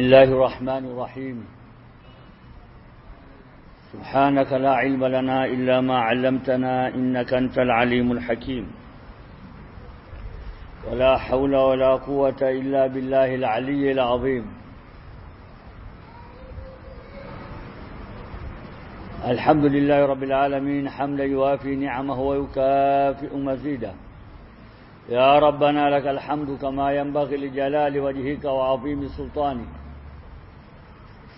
بسم الله الرحمن الرحيم. سبحانك لا علم لنا إلا ما علمتنا إنك أنت العليم الحكيم. ولا حول ولا قوة إلا بالله العلي العظيم. الحمد لله رب العالمين حمدا يوافي نعمه ويكافئ مزيده. يا ربنا لك الحمد كما ينبغي لجلال وجهك وعظيم سلطانك.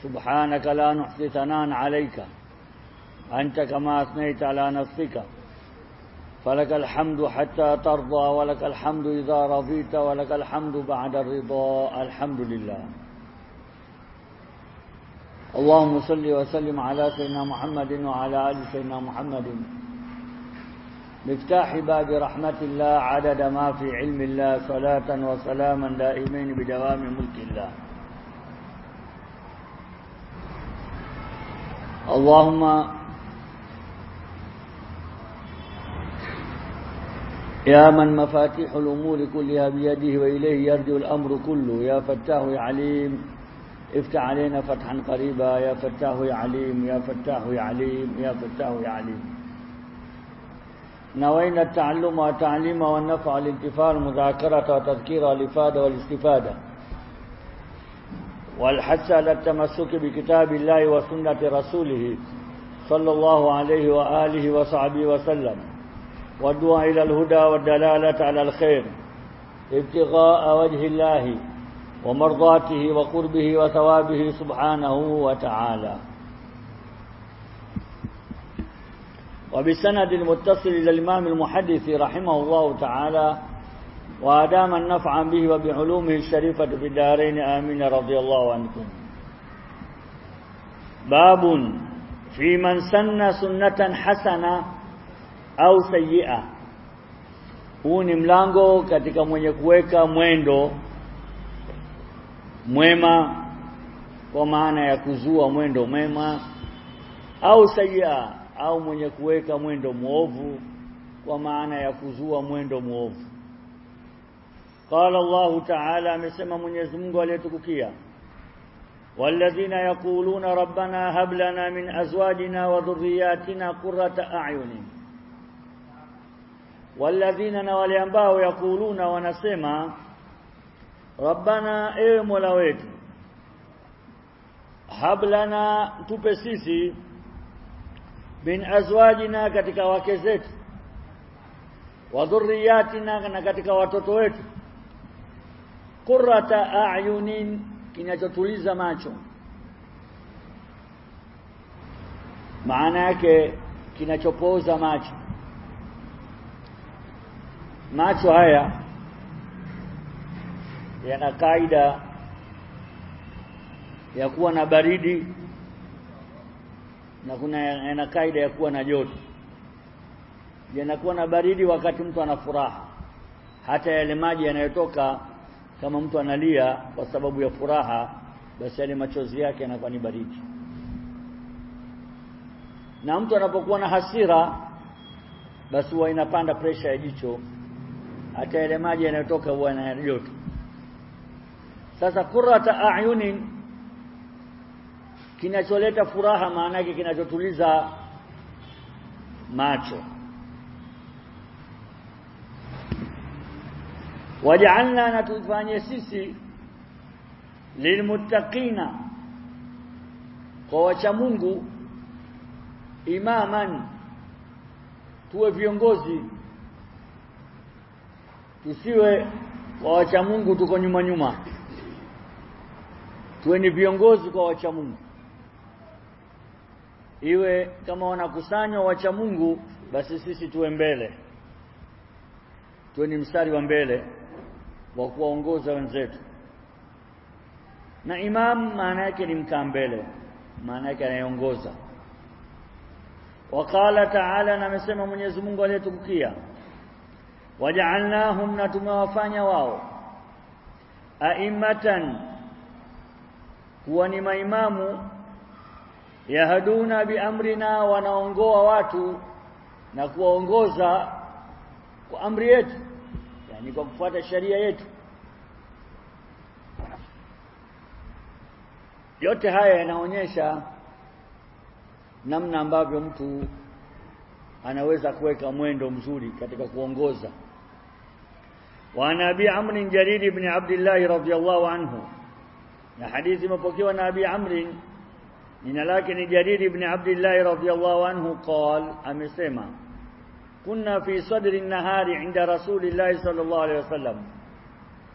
سبحانك لا نحصي ثناء عليك. أنت كما أثنيت على نفسك. فلك الحمد حتى ترضى ولك الحمد إذا رضيت ولك الحمد بعد الرضا. الحمد لله. اللهم صل وسلم على سيدنا محمد وعلى آل سيدنا محمد. مفتاح باب رحمة الله عدد ما في علم الله صلاة وسلاما دائمين بدوام ملك الله. اللهم يا من مفاتيح الأمور كلها بيده وإليه يرجو الأمر كله. يا فتاه يا عليم افتح علينا فتحا قريبا. يا فتاه يا عليم يا فتاه يا عليم يا فتاه يا عليم. نوينا التعلم والتعليم والنفع والانتفاع المذاكرة والتذكير الإفادة والاستفادة. والحث على التمسك بكتاب الله وسنة رسوله صلى الله عليه وآله وصحبه وسلم. والدعاء إلى الهدى والدلالة على الخير. ابتغاء وجه الله ومرضاته وقربه وثوابه سبحانه وتعالى. وبسند المتصل إلى الإمام المحدث رحمه الله تعالى وأدام النفع به وبعلومه الشريفة في الدارين آمين رضي الله عنكم باب في من سن سنة حسنة au sayyi'a huu ni mlango katika mwenye kuweka mwendo mwema kwa maana ya kuzua mwendo mwema au sayyi'a au mwenye kuweka mwendo mwovu kwa maana ya kuzua mwendo mwovu qala Allah ta'ala amesema Mwenyezi Mungu aliyetukukia والذين يقولون ربنا هب لنا من ازواجنا وذرياتنا قرة اعين والذين na wale ambao yakuluna wanasema rabbana ewe mola wetu hablana tupe sisi min azwajina katika wake zetu wa dhurriyatina na katika watoto wetu qurrata a'yunin kinachotuliza macho. Maana yake kinachopoza macho. Macho haya yana kaida ya kuwa na baridi na kuna yana kaida ya kuwa na joto. Yanakuwa na baridi wakati mtu ana furaha. Hata yale maji yanayotoka kama mtu analia kwa sababu ya furaha basi yale machozi yake yanakuwa ni baridi. Na mtu anapokuwa na hasira basi huwa inapanda presha ya jicho. Hata yale maji yanayotoka huwa na joto. Sasa qurrata a'yunin kinacholeta furaha maana yake kinachotuliza macho waja'alna na tufanye sisi lilmuttaqina kwa wacha Mungu imaman tuwe viongozi tusiwe kwa wacha Mungu tuko nyuma nyuma. Tuwe ni viongozi kwa wacha Mungu. Iwe kama wanakusanywa wacha Mungu basi sisi tuwe mbele. Tuwe ni mstari wa mbele wa kuwaongoza wenzetu. Na imam maana yake ni mkaa mbele maana yake anayeongoza. Waqala ta'ala na amesema Mwenyezi Mungu aliyetukukia waja'alnahum na tumewafanya wao a'immatan kuwa ni maimamu yahaduna biamrina wanaongoa watu na kuwaongoza kwa amri yetu yani kwa kufuata sheria yetu. Yote haya yanaonyesha namna ambavyo mtu anaweza kuweka mwendo mzuri katika kuongoza. Wa nabii amr jarir ibn abdullah radhiyallahu anhu na hadithi imepokewa na abi amr jina lake ni jarir ibn abdullah radhiyallahu anhu qal amesema kunna fi sadri nahari inda rasulillahi sallallahu alaihi wasallam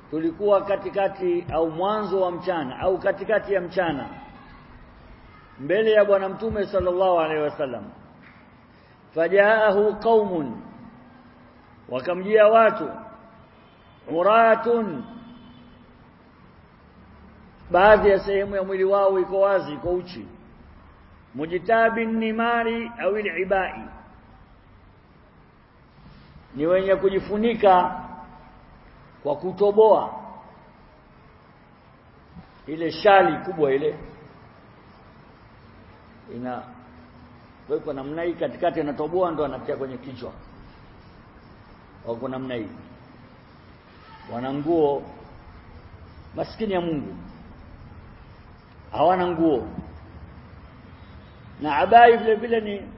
tulikuwa katikati au mwanzo wa mchana au katikati ya mchana mbele ya bwana mtume sallallahu alaihi wasallam fajaahu qaumun wakamjia watu uratun. Baadhi ya sehemu ya mwili wao iko wazi iko uchi. Mujitabin nimari au ibai ni wenye kujifunika kwa kutoboa. Ile shali kubwa ile ina wekwa namna hii katikati anatoboa ndo anatia kwenye kichwa. Wako namna hii. Wana nguo maskini ya Mungu. Hawana nguo. Na abai vile vile ni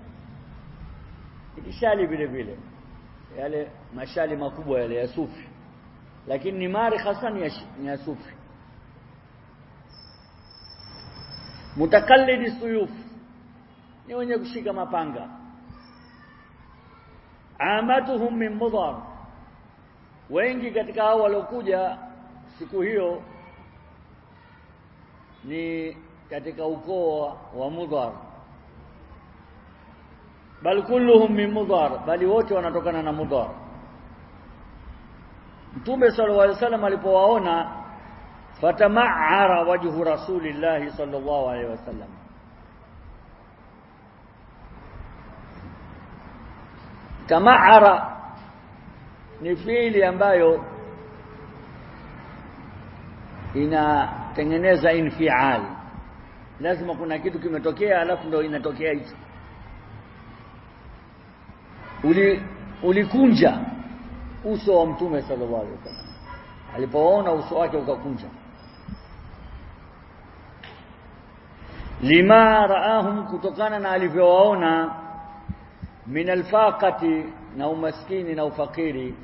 ikishali vile vile yale mashali makubwa yale ya sufi. Lakini ni mari hasa ni ya, ya sufi. Mutakallidi suyuf. Ni wenye kushika mapanga. Amatuhum min mudhar. Wengi katika hao waliokuja siku hiyo ni katika ukoo wa mudhar bal kulluhum min mudhar. Bali wote wanatokana na mudhar. Mtume sallallahu alaihi wasallam alipowaona fatama'ara wajhu rasulillahi sallallahu alaihi wasallam. Tama'ara ni fiili ambayo inatengeneza infial. Lazima kuna kitu kimetokea alafu ndio inatokea hicho uli ulikunja uso wa mtume sallallahu alaihi wasallam. Alipoona uso wake ukakunja. Lima raahum kutokana na alivyowaona min alfaqati na umaskini na ufakiri.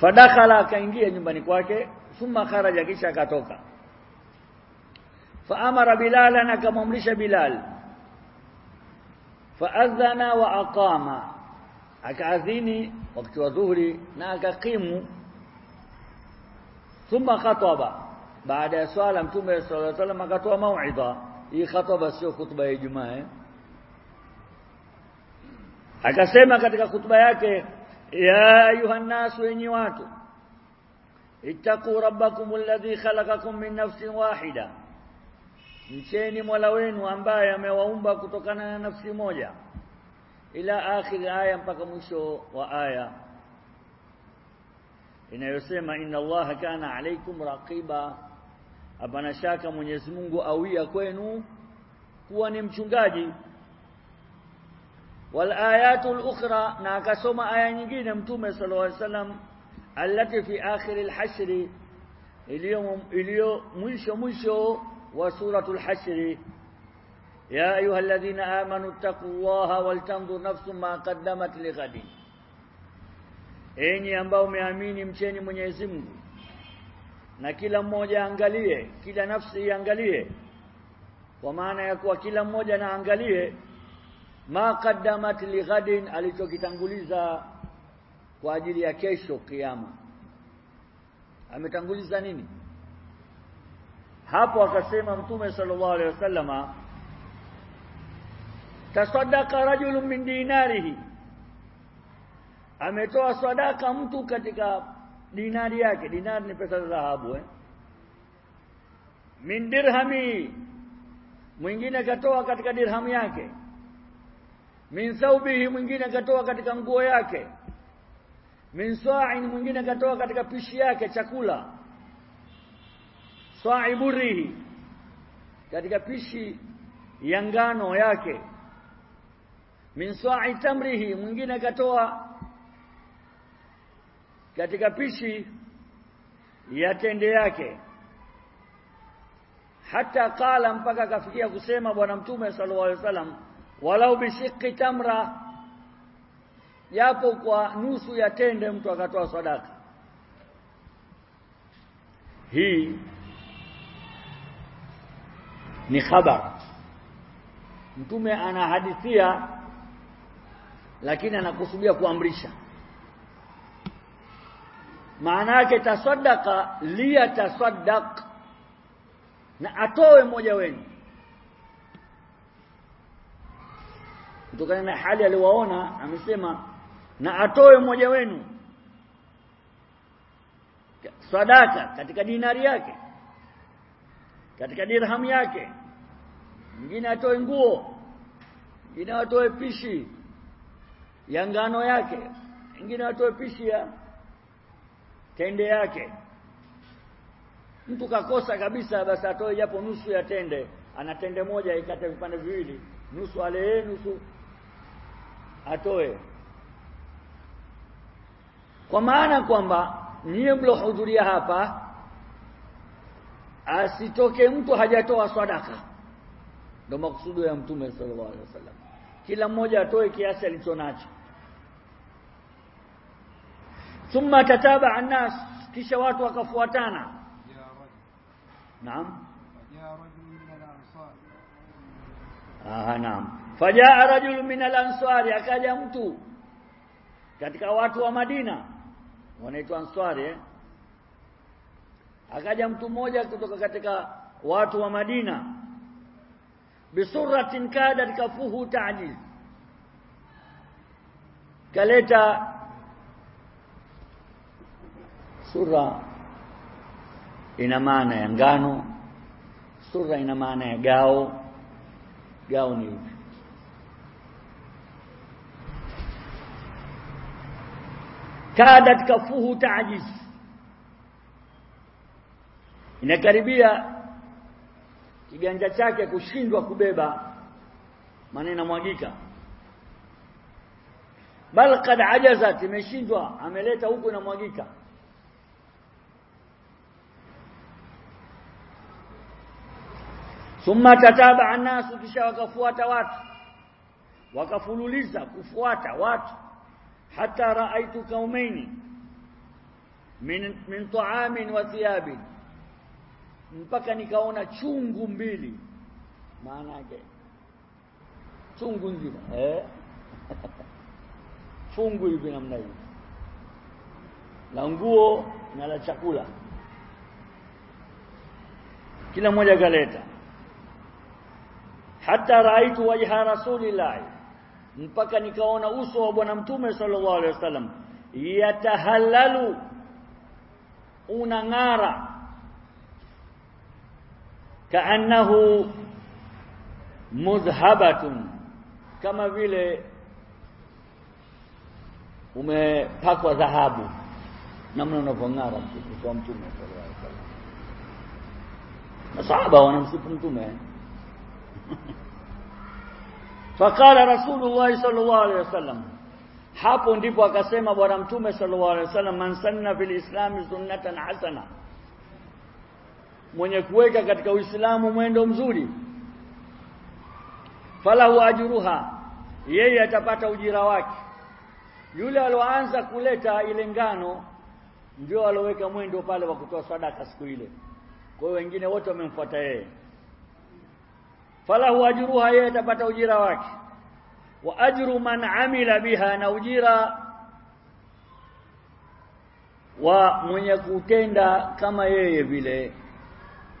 Fadakhala akaingia nyumbani kwake thumma kharaja kisha akatoka. Fa faamara bilalan akamwamrisha bilal faadhana wa aqama akaadhini wakati wa dhuhuri na akakimu thumma khataba baada ya swala mtume sallallahu alaihi wasallam akatoa mauidha hii khataba sio khutba ya Ijumaa eh? akasema katika khutba yake ya ayuha nasu enyi watu ittaqu rabbakum alladhi khalaqakum min nafsin wahida mcheni Mola wenu ambaye amewaumba kutokana na nafsi moja ila akhir aya mpaka mwisho wa aya inayosema inna allaha kana alaikum raqiba hapana shaka Mwenyezi Mungu awia kwenu kuwa ni mchungaji wal ayatul ukhra na akasoma aya nyingine mtume sallallahu alaihi wasallam allati fi akhir al-hashr iliyo mwisho mwisho wa الحشر يا ya الذين آمنوا اتقوا الله ولتنظر نفس ما قدمت لغد enyi ambao umeamini mcheni Mwenyezi Mungu. Na kila mmoja angalie kila nafsi iangalie. Kwa maana ya kuwa kila mmoja na angalie ma qaddamat lighadin alichokitanguliza kwa ajili ya kesho kiyama. Ametanguliza nini hapo akasema mtume sallallahu alaihi wasallama tasaddaqa rajulun min dinarihi. Ametoa sadaka mtu katika dinari yake. Dinari ni pesa za dhahabu eh? Min dirhami. Mwingine akatoa katika dirhamu yake. Min thawbihi mwingine akatoa katika nguo yake. Min sa'in mwingine akatoa katika pishi yake chakula sa'iburihi katika pishi ya ngano yake. Min sa'i tamrihi. Mwingine akatoa katika pishi ya tende yake. Hata kala mpaka akafikia kusema bwana mtume sallallahu alaihi wasallam walau bishiqqi tamra. Japo kwa nusu ya tende mtu akatoa sadaka. Hii ni khabar. Mtume anahadithia lakini anakusudia kuamrisha. Maana yake tasaddaqa liyatasaddaq na atoe mmoja wenu. Kutokana na hali aliwaona amesema na atoe mmoja wenu. Sadaka katika dinari yake. Katika dirhamu yake mwingine atoe nguo. Mwingine atoe pishi ya ngano yake. Mwingine atoe pishi ya tende yake. Mtu kakosa kabisa basi atoe japo nusu ya tende. Ana tende moja ikate vipande viwili. Nusu ale nusu atoe. Kwa maana kwamba niye mlohudhuria hapa asitoke mtu hajatoa sadaka ndio maksudu ya mtume sallallahu alaihi wasallam. Kila mmoja atoe kiasi alichonacho. Thumma tataba annas kisha watu wakafuatana. Naam. Ah naam. Fajaa rajul min al-ansari akaja mtu katika watu wa Madina. Wanaitwa answari eh? akaja mtu mmoja kutoka katika watu wa Madina bisuratin kadat kafuhu ta'jiz kaleta sura ina maana ya ngano sura ina maana ya gao gao ni hivi kadat kafuhu ta'jiz inakaribia kiganja chake kushindwa kubeba. Maana inamwagika. Bal kad ajazat imeshindwa ameleta huku inamwagika. Thumma tataba anasu kisha wakafuata watu. Wakafululiza kufuata watu. Hata raaitu kaumaini min min ta'amin wa thiyabin mpaka nikaona chungu mbili. Maana yake chungu nzima. Eh? Chungu hivi namna hii. La nguo na la chakula. Kila mmoja galeta hata raitu wajha rasulillah mpaka nikaona uso wa bwana mtume sallallahu alaihi wasallam yatahallalu. Unang'ara kaannahu mudhhabatun kama vile umepakwa dhahabu namna unavyong'ara kwa mtume sallallahu alaihi wasallam masahaba wanamsifu mtume faqala rasulullah sallallahu alaihi wasallam hapo ndipo akasema bwana mtume sallallahu alaihi wasallam man sanna fil islam sunnatan hasana mwenye kuweka katika uislamu mwendo mzuri falahu ajruha yeye atapata ujira wake. Yule aloanza kuleta ile ngano ndio aloweka mwendo pale wa kutoa sadaka siku ile. Kwa hiyo wengine wote wamemfuata yeye. Falahu ajruha yeye atapata ujira wake. Wa ajru man amila biha na ujira wa mwenye kutenda kama yeye vile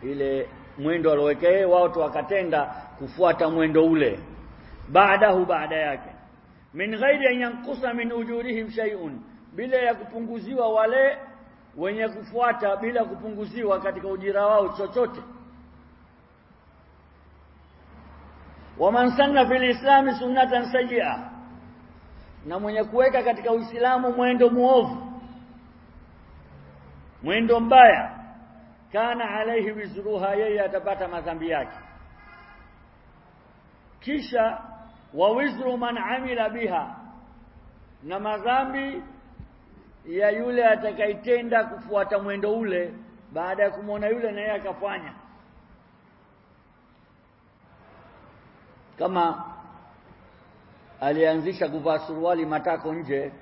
ile mwendo aloweka yeye watu wakatenda kufuata mwendo ule. Baadahu baada yake. Min ghairi an yankusa min ujurihim shay'un bila ya kupunguziwa wale wenye kufuata bila kupunguziwa katika ujira wao chochote. Waman sanna fil islam sunnatan sayyi'a na mwenye kuweka katika uislamu mwendo muovu mwendo mbaya kana alaihi wizruha yeye atapata madhambi yake. Kisha wa wizru man amila biha na madhambi ya yule atakaitenda kufuata mwendo ule baada ya kumwona yule na yeye akafanya. Kama alianzisha kuvaa suruali matako nje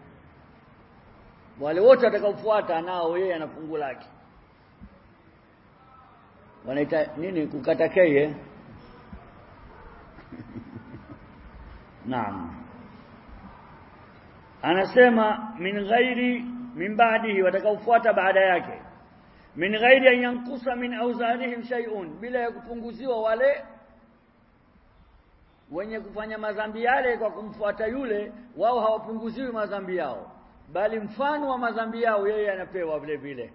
wale wote atakaofuata nao yeye ana fungu lake wanaita nini? Kukata keye? Naam. Anasema min ghairi min baadihi watakaofuata baada yake. Min ghairi an min awzarihim shay'un bila ya kupunguziwa wale wenye kufanya madhambi yale kwa kumfuata yule wao hawapunguziwi madhambi yao. Bali mfano wa madhambi yao yeye anapewa vile vile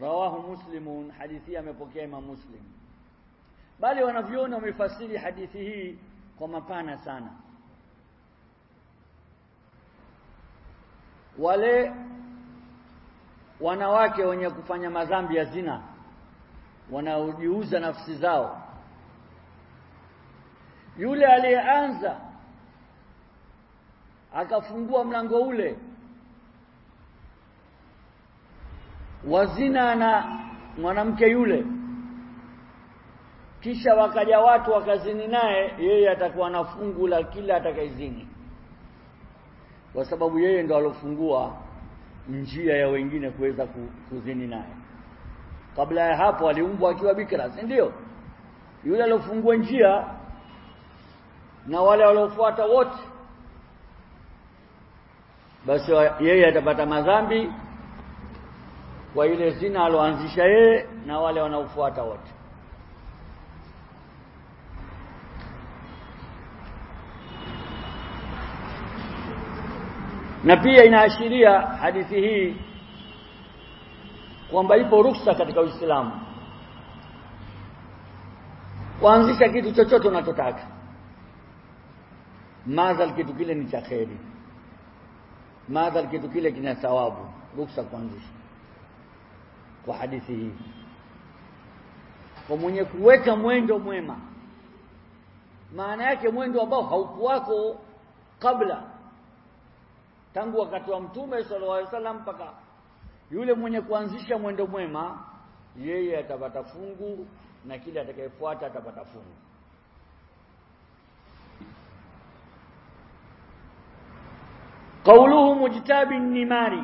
rawahu muslimun hadithi amepokea imam muslim. Bali wanavyoona wamefasiri hadithi hii kwa mapana sana. Wale wanawake wenye kufanya madhambi ya zina wanaojiuza nafsi zao. Yule aliyeanza akafungua mlango ule wazina na mwanamke yule. Kisha wakaja watu wakazini naye yeye atakuwa na fungu la kila atakayezini. Kwa sababu yeye ndo alofungua njia ya wengine kuweza kuzini naye. Kabla ya hapo aliumbwa akiwa bikira si ndio? Yule alofungua njia na wale waliofuata wote. Basi yeye atapata madhambi kwa ile zina aloanzisha yeye na wale wanaofuata wote. Na pia inaashiria hadithi hii kwamba ipo ruksa katika Uislamu. Kuanzisha kitu chochote unachotaka. Madhal kitu kile ni cha kheri. Madhal kitu kile kina thawabu. Ruksa kuanzisha kwa hadithi hii. Kwa mwenye kuweka mwendo mwema. Maana yake mwendo ambao haukuwako kabla. Tangu wakati wa mtume sallallahu alaihi wasallam mpaka yule mwenye kuanzisha mwendo mwema yeye atapata fungu na kile atakayefuata atapata fungu. Kauluhu mujtabi nimari.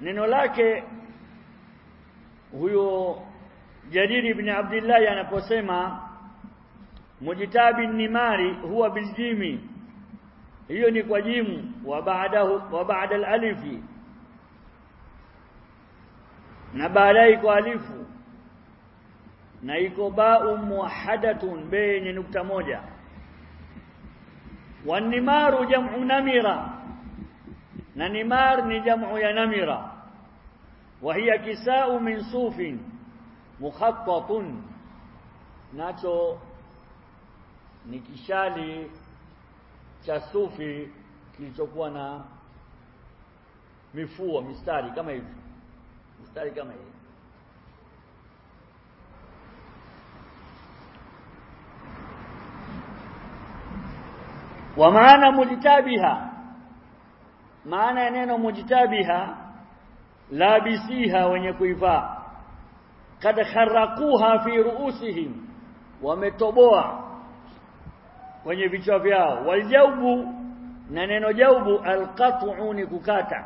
Neno lake huyo Jarir ibn Abdullah anaposema mujtabi nimari huwa biljimi. Hiyo ni kwa jimu wa baadahu wa baada alalifi. Na baadaye kwa alifu. Na iko ba'u muhadatun baina nukta moja. Wanimaru jam'u namira. Na nimar ni jam'u ya namira wa كساء من صوف مخطط nacho ni kishali cha sufi kilichokuwa na mifuo mistari kama hivi. Mistari kama hivi. Wa maana mujtabiha. Maana ya neno mujtabiha labisiha wenye kuivaa. Kad kharaquha fi ruusihim wametoboa kwenye vichwa vyao. Waljaubu na neno jaubu alqat'u ni kukata.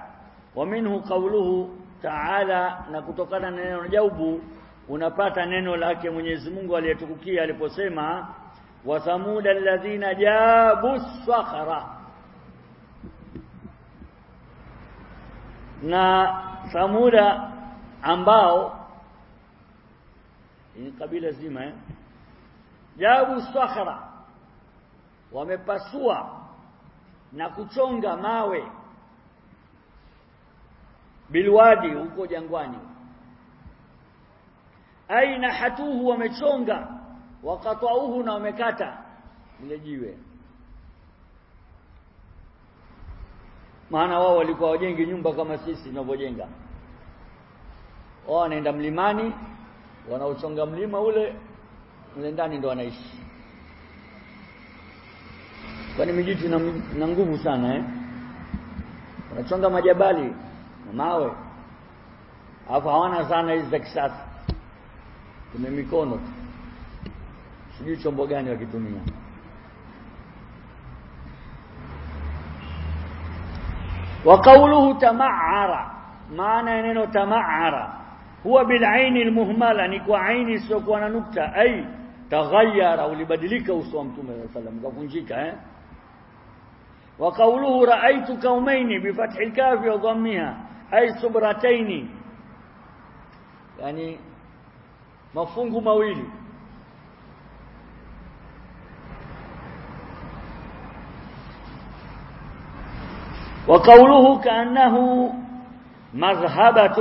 Wa minhu qawluhu ta'ala na kutokana na neno jaubu unapata neno lake Mwenyezi Mungu aliyetukukia aliposema wa thamuda alladhina jabu sakhara na thamuda ambao ni kabila zima eh? Jabu sakhara wamepasua na kuchonga mawe. Bilwadi huko jangwani. Aina hatuhu wamechonga wakatwauhu na wamekata. Ile jiwe maana wao walikuwa wajengi nyumba kama sisi tunavyojenga. Wao wanaenda mlimani wanaochonga mlima ule mle ndani ndo wanaishi. Kwani mijitu na, na nguvu sana eh? Wanachonga majabali na mawe. Alafu hawana sana hizi za kisasa. Kuna mikono sijui chombo gani wakitumia wa qawluhu tama'ara maana ya neno tama'ara huwa bil aini al muhmala ni kwa aini isiyokuwa na nukta ai taghayyara ulibadilika uso wa mtume sallallahu alayhi wasallam kavunjika eh wa qawluhu ra'aytu kaumaini bi fathi al kaf wa dhammiha ay subrataini yani mafungu mawili وقوله كأنه مذهبة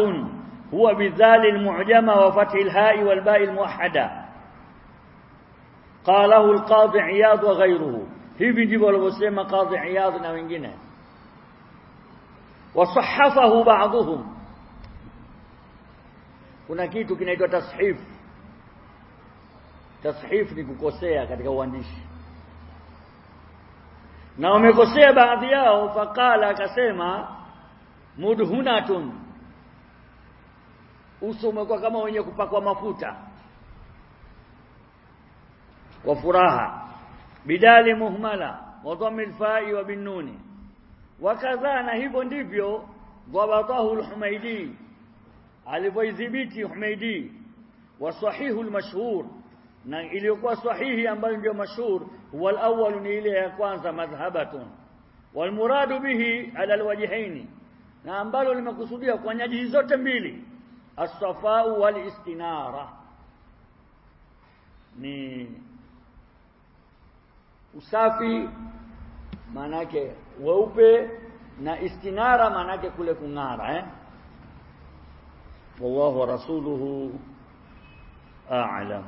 هو بذال المعجمة وفتح الهاء والباء الموحدة. قاله القاضي عياض وغيره. في فيديو والمسلم قاضي عياض نوينجنا وصحفه بعضهم. kuna kitu kinaitwa tasheef tasheef ni kukosea na wamekosea baadhi yao faqala akasema mudhunatun uso umekuwa kama wenye kupakwa mafuta. Kwa furaha. Bidali muhmala wa dhammi alfa'i wa binnuni. Wakadha na hivyo ndivyo dhabatahu al-Humaidi alivyoidhibiti Humaidi wa sahihu al-mashhur. Na iliyokuwa sahihi ambayo ndio mashhur huwa al-awwal ni ile ya kwanza madhhabatun. Wal muradu bihi ala al-wajhaini. Na ambalo limekusudia kwa nyaji zote mbili. As-safa'u wal istinara ni usafi manake weupe na istinara manake kule kung'ara eh? Wallahu wa rasuluhu a'lam